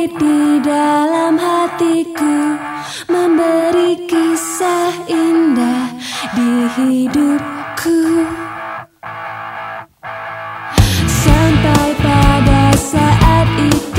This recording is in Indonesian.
Di dalam hatiku Memberi kisah indah di hidupku. Sampai pada saat itu